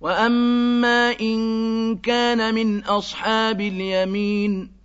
وَأَمَّا إِن كَانَ مِنْ أَصْحَابِ الْيَمِينِ